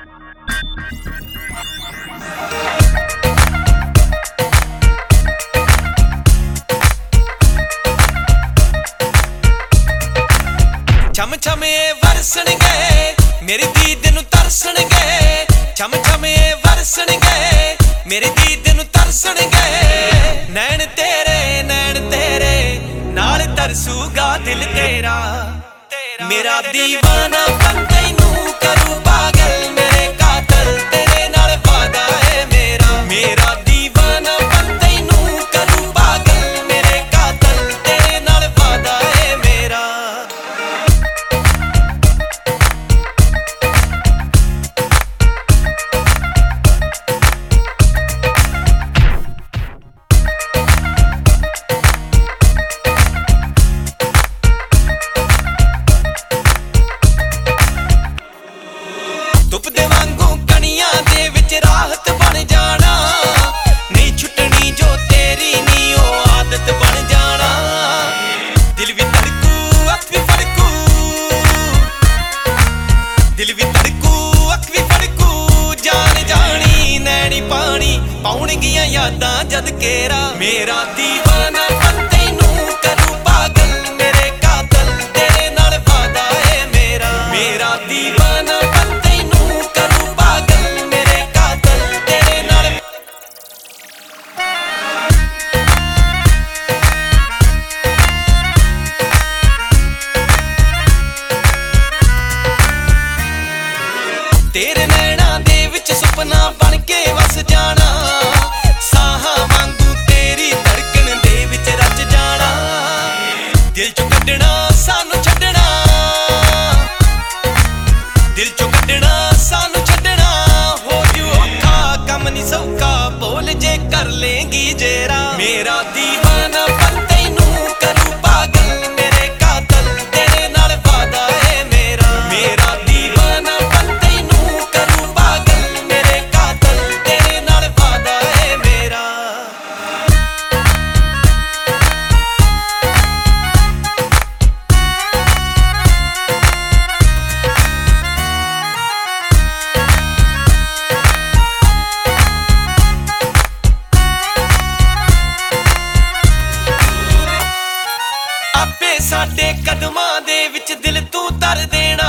ਛਮ ਛਮੇ ਇਹ ਵਰਸਣਗੇ, ਮੇਰੀ ਦੀਦ ਨੂੰ ਤਰਸਣਗੇ। ਛਮ ਛਮ ਵਰਸਣਗੇ, ਮੇਰੀ ਦੀਦ ਨੂੰ ਤਰਸਣਗੇ। ਨੈਣ ਤੇਰੇ ਨੈਣ ਤੇਰੇ, ਨਾਲ ਤਰਸੂਗਾ ਦਿਲ ਤੇਰਾ। ਮੇਰਾ ਦੀਵਾਨਾ ਬੰਦੇ ਨੂੰ ਕਰੂ ਪਾਗਲ। ਪਾਉਣਗੀਆਂ ਯਾਦਾਂ ਜਦ ਕੇਰਾ। ਮੇਰਾ ਦੀਵਾਨਾ ਬੰਦੇ ਨੂੰ ਕਰੂ ਪਾਗਲ, ਮੇਰੇ ਕਾਤਲ, ਤੇਰੇ ਨਾਲ ਵਾਦਾ ਹੈ ਮੇਰਾ। ਮੇਰਾ ਦੀਵਾਨਾ ਬੰਦੇ ਨੂੰ ਕਰੂ ਪਾਗਲ, ਮੇਰੇ ਕਾਤਲ, ਤੇਰੇ ਨਾਲ ਤੇਰੇ ਨੈਣਾਂ ਦੇ ਵਿੱਚ ਸੁਪਨਾ ਬਣ ਕੇ ਦਿਲ ਚੋਂ ਕੱਢਣਾ, ਸਾਨੂੰ ਛੱਡਣਾ। ਦਿਲ ਚੋਂ ਕੱਢਣਾ, ਸਾਨੂੰ ਛੱਡਣਾ। ਹੋ ਜੂ ਔਖਾ, ਕੰਮ ਨਹੀਂ ਸੌਖਾ, ਬੋਲ ਜੇ ਕਰ ਲੇਗੀ ਜੇਰਾ। ਮੇਰਾ ਦੀਵਾਨਾ ਕਦਮਾਂ ਦੇ ਵਿੱਚ ਦਿਲ ਤੂੰ ਧਰ ਦੇਣਾ।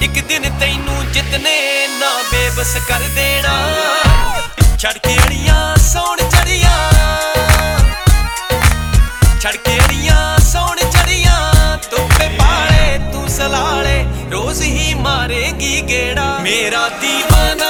ਇੱਕ ਦਿਨ ਤੈਨੂੰ ਜਿੱਤਨੇ ਨਾ ਬੇਬਸ ਕਰ ਦੇਣਾ। ਛੱਡ ਕੇ ਅੜੀਆਂ, ਸੌਣ ਚੜੀਆਂ। ਛੱਡ ਕੇ ਅੜੀਆਂ, ਸੌਣ ਚੜੀਆਂ। ਧੁੱਪੇ ਪਾਲੇ, ਤੂੰ ਸਲਾਲੇ, ਰੋਜ਼ ਹੀ ਮਾਰੇਗੀ ਗੇੜਾ। ਮੇਰਾ ਦੀਵਾਨਾ